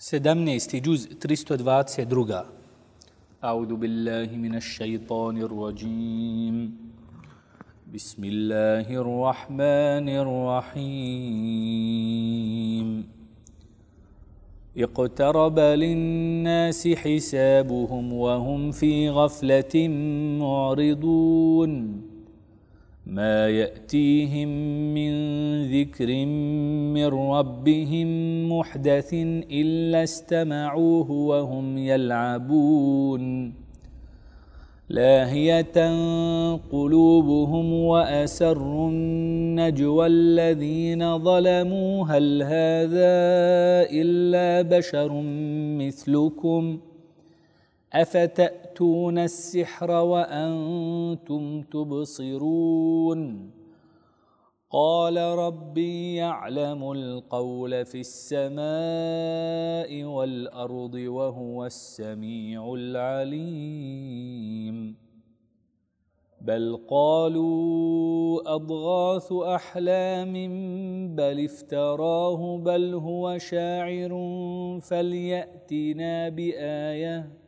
17. جزء 322 أعوذ بالله من الشيطان الرجيم. بسم الله الرحمن الرحيم. اقترب للناس حسابهم وهم في غفلة معرضون. ما يأتيهم من ذكر من ربهم محدث إلا استمعوه وهم يلعبون. لاهية قلوبهم وأسروا النجوى الذين ظلموا. هل هذا إلا بشر مثلكم؟ أفتأتون السحر وأنتم تبصرون. قال ربي يعلم القول في السماء والارض وهو السميع العليم. بل قالوا اضغاث احلام بل افتراه بل هو شاعر فلياتنا بايه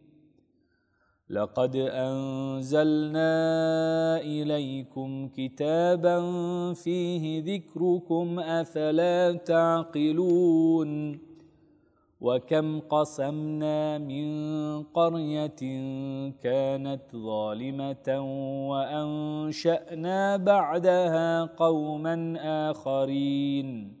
لقد أنزلنا إليكم كتابا فيه ذكركم أفلا تعقلون وكم قسمنا من قرية كانت ظالمة وأنشأنا بعدها قوما آخرين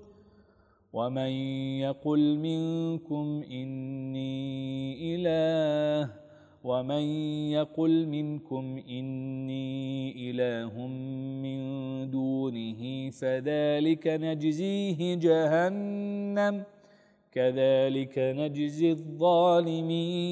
ومن يقل منكم إني إله ومن يقل منكم إني إله من دونه فذلك نجزيه جهنم كذلك نجزي الظالمين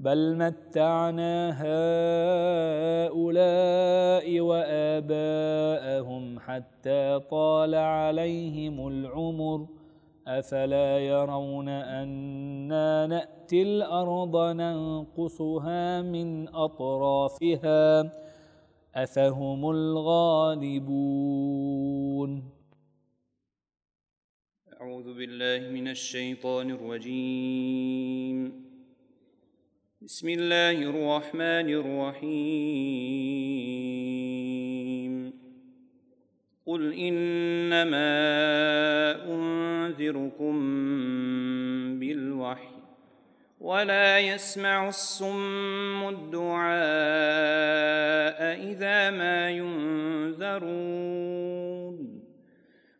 بل متعنا هؤلاء وآباءهم حتى طال عليهم العمر. أفلا يرون أنا نأتي الأرض ننقصها من أطرافها؟ أفهم الغالبون. أعوذ بالله من الشيطان الرجيم. بسم الله الرحمن الرحيم. قل إنما أنذركم بالوحي ولا يسمع الصم الدعاء إذا ما ينذرون.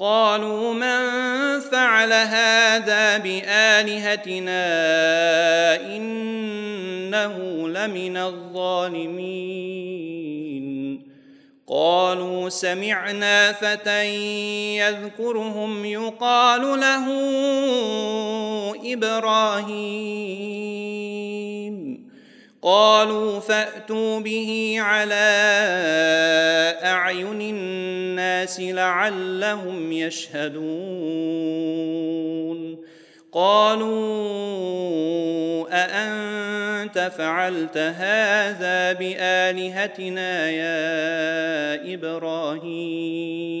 قالوا من فعل هذا بآلهتنا إنه لمن الظالمين. قالوا سمعنا فتى يذكرهم يقال له إبراهيم. قالوا فأتوا به على أعين الناس لعلهم يشهدون. قالوا أأنت فعلت هذا بآلهتنا يا إبراهيم؟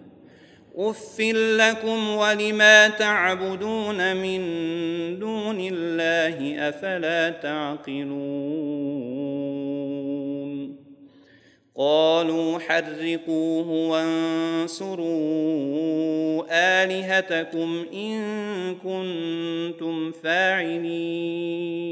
اف لكم ولما تعبدون من دون الله افلا تعقلون قالوا حرقوه وانصروا الهتكم ان كنتم فاعلين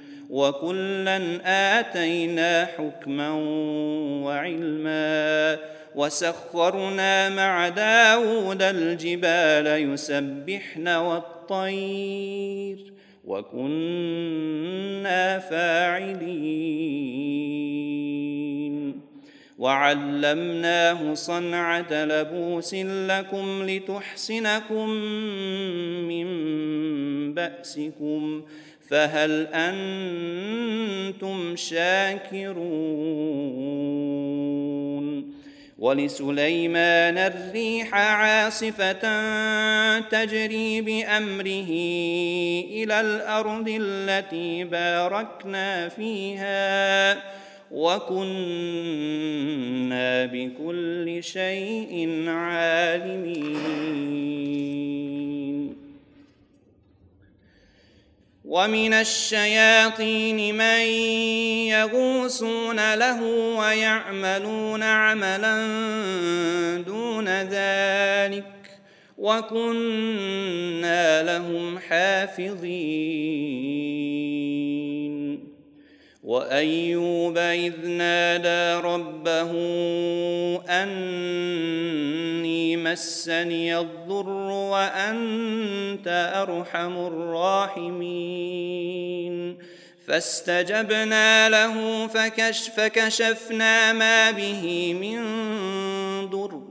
وكلا آتينا حكما وعلما وسخرنا مع داود الجبال يسبحن والطير وكنا فاعلين. وعلمناه صنعة لبوس لكم لتحصنكم من بأسكم فهل أنتم شاكرون؟ ولسليمان الريح عاصفة تجري بأمره إلى الأرض التي باركنا فيها وكنا بكل شيء عالمين. ومن الشياطين من يغوصون له ويعملون عملا دون ذلك وكنا لهم حافظين. وأيوب إذ نادى ربه أني مسني الضر وأنت أرحم الراحمين. فاستجبنا له فكش فكشفنا ما به من ضر.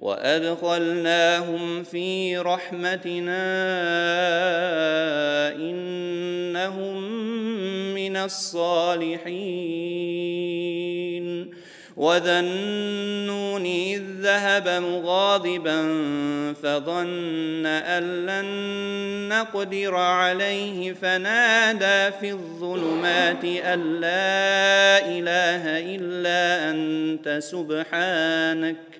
وادخلناهم في رحمتنا انهم من الصالحين وذا النون اذ ذهب مغاضبا فظن ان لن نقدر عليه فنادى في الظلمات ان لا اله الا انت سبحانك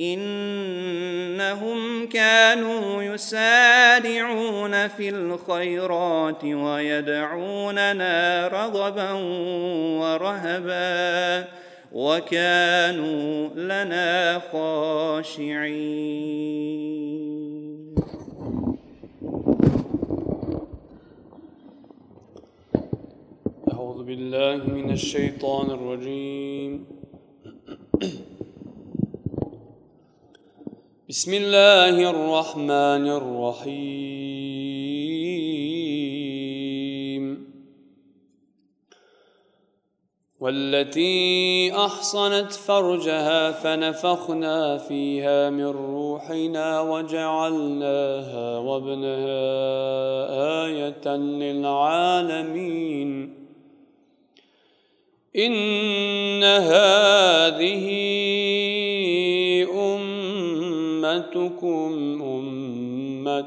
إنهم كانوا يسارعون في الخيرات ويدعوننا رغبا ورهبا وكانوا لنا خاشعين. أعوذ بالله من الشيطان الرجيم. بسم الله الرحمن الرحيم. والتي أحصنت فرجها فنفخنا فيها من روحنا وجعلناها وابنها آية للعالمين. إن هذه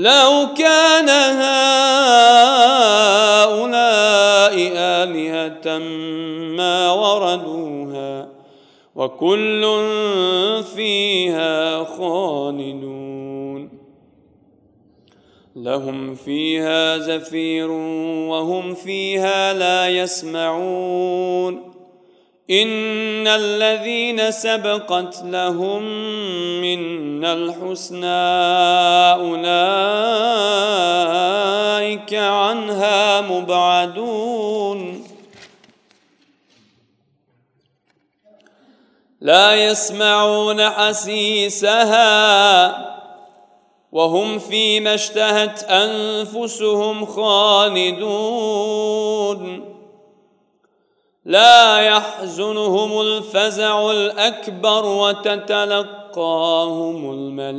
لو كان هؤلاء آلهة ما وردوها وكل فيها خالدون. لهم فيها زفير وهم فيها لا يسمعون ۖ. ان الذين سبقت لهم منا الحسنى اولئك عنها مبعدون لا يسمعون حسيسها وهم فيما اشتهت انفسهم خالدون لا يحزنهم الفزع الأكبر وتتلقاهم الملائكة.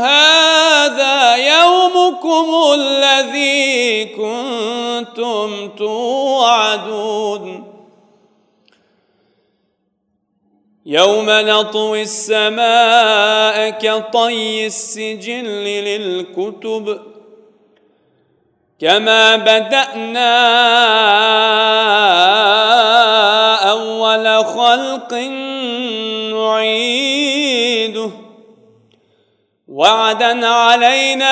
هذا يومكم الذي كنتم توعدون. يوم نطوي السماء كطي السجل للكتب. كما بدانا اول خلق نعيده وعدا علينا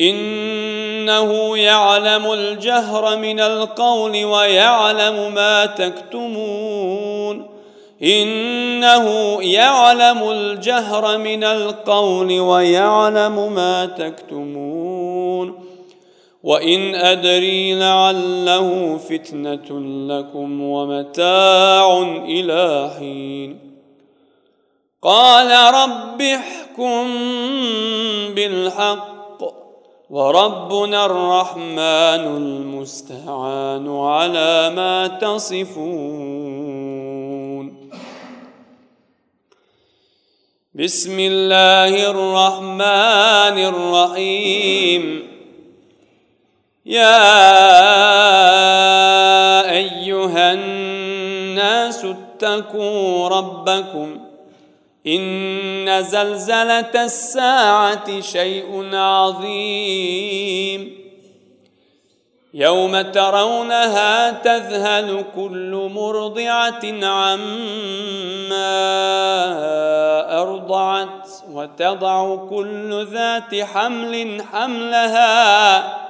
إنه يعلم الجهر من القول ويعلم ما تكتمون. إنه يعلم الجهر من القول ويعلم ما تكتمون. وإن أدري لعله فتنة لكم ومتاع إلى حين. قال رب احكم بالحق وربنا الرحمن المستعان على ما تصفون. بسم الله الرحمن الرحيم. يا أيها الناس اتقوا ربكم ان زلزله الساعة شيء عظيم يوم ترونها تذهل كل مرضعه عما ارضعت وتضع كل ذات حمل حملها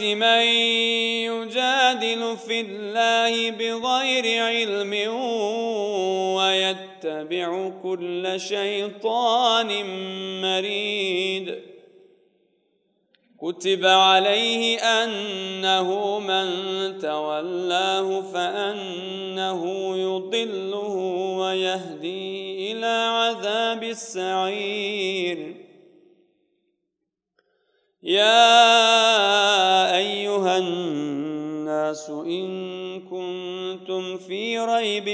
من يجادل في الله بغير علم ويتبع كل شيطان مريد. كتب عليه أنه من تولاه فأنه يضله ويهدي إلى عذاب السعير. يا أيها الناس إن كنتم في ريب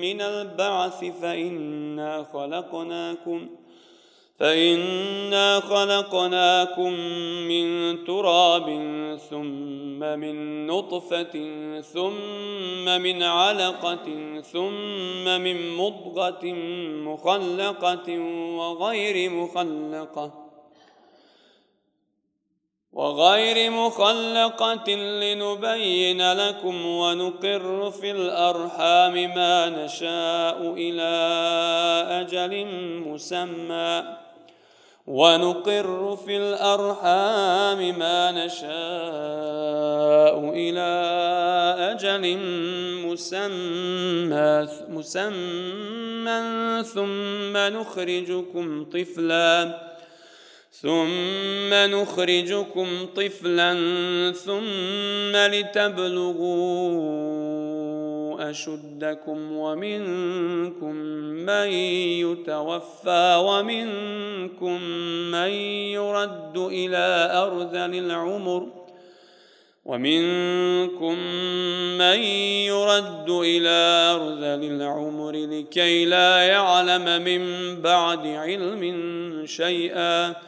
من البعث فإنا خلقناكم فإنا خلقناكم من تراب ثم من نطفة ثم من علقة ثم من مضغة مخلقة وغير مخلقة وغير مخلقة لنبين لكم ونقر في الأرحام ما نشاء إلى أجل مسمى. ونقر في الأرحام ما نشاء إلى أجل مسمى مسمى ثم نخرجكم طفلاً. ثم نخرجكم طفلا ثم لتبلغوا اشدكم ومنكم من يتوفى ومنكم من يرد إلى ارذل العمر ومنكم من يرد إلى ارذل العمر لكي لا يعلم من بعد علم شيئا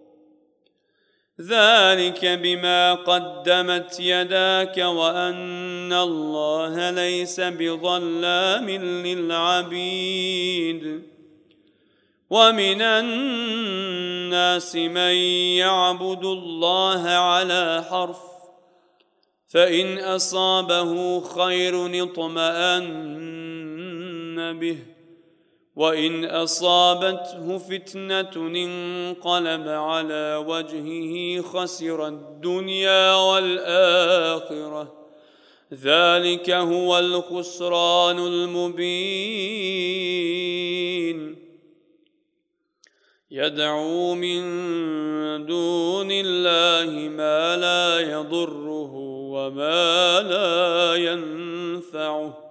ذلك بما قدمت يداك وأن الله ليس بظلام للعبيد. ومن الناس من يعبد الله على حرف فإن أصابه خير اطمأن به. وان اصابته فتنه انقلب على وجهه خسر الدنيا والآخرة. ذلك هو الخسران المبين. يدعو من دون الله ما لا يضره وما لا ينفعه.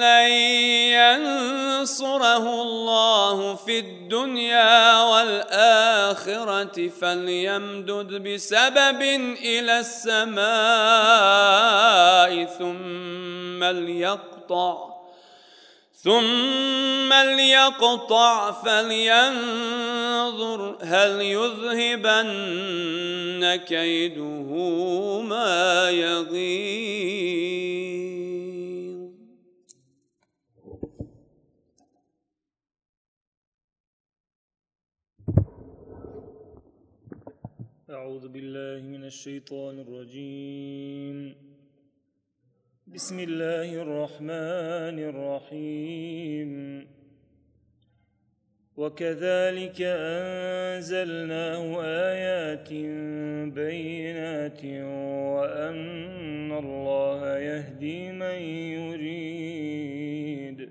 لن ينصره الله في الدنيا والآخرة فليمدد بسبب إلى السماء ثم ليقطع ثم ليقطع فلينظر هل يذهبن كيده ما يغيظ أعوذ بالله من الشيطان الرجيم. بسم الله الرحمن الرحيم. وكذلك أنزلناه آيات بينات وأن الله يهدي من يريد.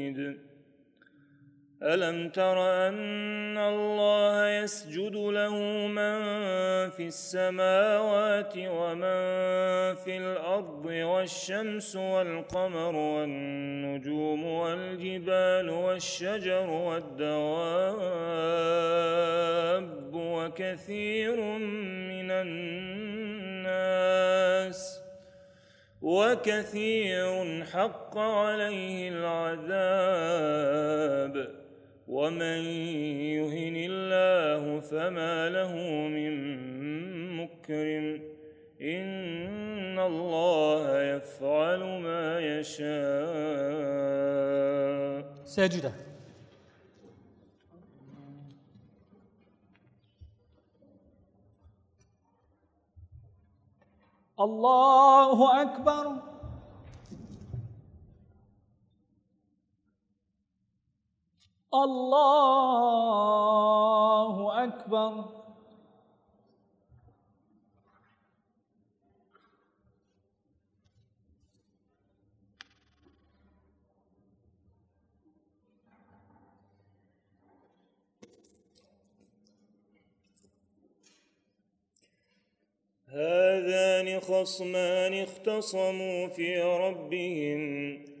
ألم تر أن الله يسجد له من في السماوات ومن في الأرض والشمس والقمر والنجوم والجبال والشجر والدواب وكثير من الناس وكثير حق عليه العذاب ومن يهن الله فما له من مكرم ان الله يفعل ما يشاء. ساجدة الله أكبر. الله أكبر. هذان خصمان اختصموا في ربهم.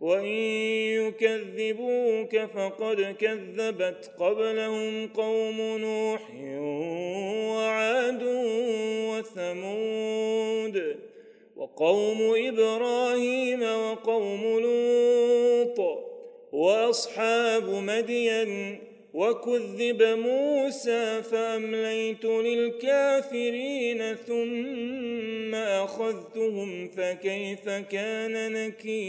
وإن يكذبوك فقد كذبت قبلهم قوم نوح وعاد وثمود وقوم إبراهيم وقوم لوط وأصحاب مدين وكذب موسى فأمليت للكافرين ثم أخذتهم فكيف كان نكير؟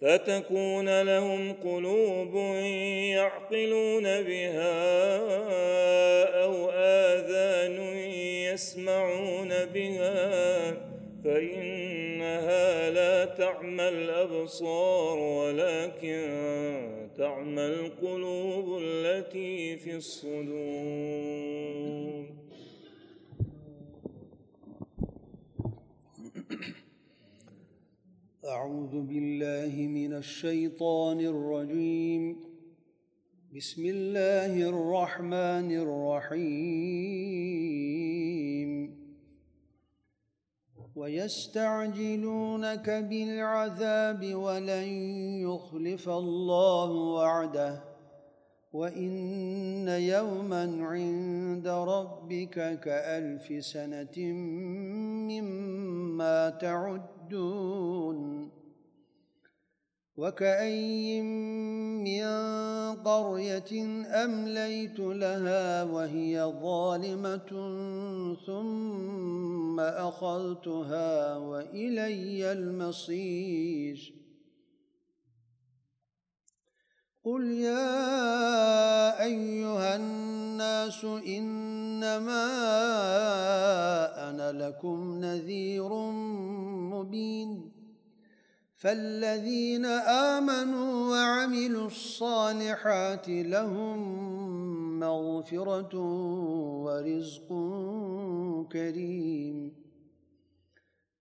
فتكون لهم قلوب يعقلون بها أو آذان يسمعون بها فإنها لا تعمى الأبصار ولكن تعمى القلوب التي في الصدور. أعوذ بالله من الشيطان الرجيم. بسم الله الرحمن الرحيم. ويستعجلونك بالعذاب ولن يخلف الله وعده. وإن يوما عند ربك كألف سنة مما تعدون وكأي من قرية أمليت لها وهي ظالمة ثم أخذتها وإلي المصير قل يا أيها الناس إنما أنا لكم نذير مبين فالذين آمنوا وعملوا الصالحات لهم مغفرة ورزق كريم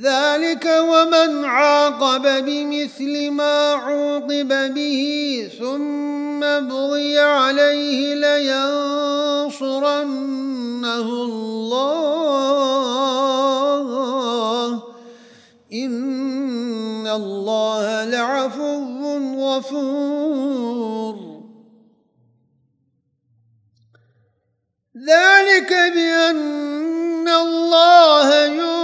ذلك ومن عاقب بمثل ما عوقب به ثم بغي عليه لينصرنه الله. إن الله لعفو غفور. ذلك بأن الله يولج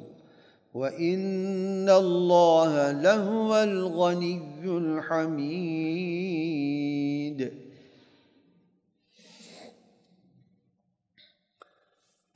وان الله لهو الغني الحميد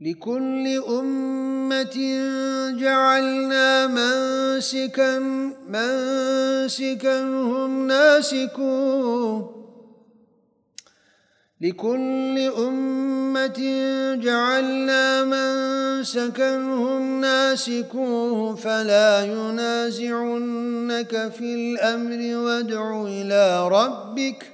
لكل أمة جعلنا منسكا منسكا هم ناسكوه لكل أمة جعلنا منسكا هم ناسكوه فلا ينازعنك في الأمر وادع إلى ربك ۖ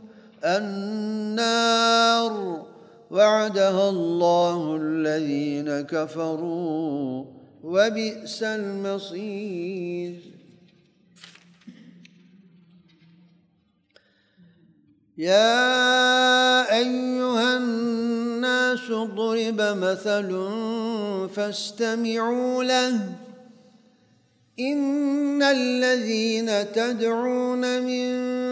النار. وعدها الله الذين كفروا وبئس المصير. يا أيها الناس ضرب مثل فاستمعوا له. إن الذين تدعون من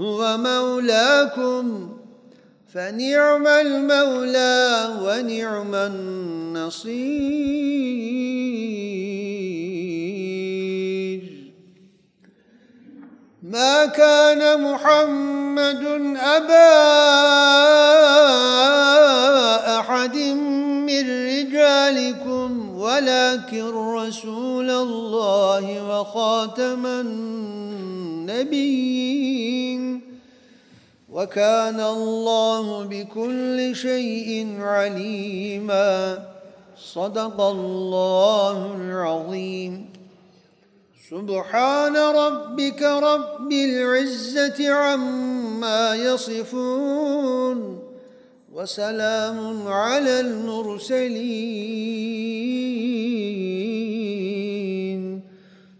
هو مولاكم فنعم المولى ونعم النصير. ما كان محمد أبا أحد من رجالكم ولكن رسول الله وخاتم النبيين وكان الله بكل شيء عليما. صدق الله العظيم. سبحان ربك رب العزة عما يصفون. وسلام على المرسلين.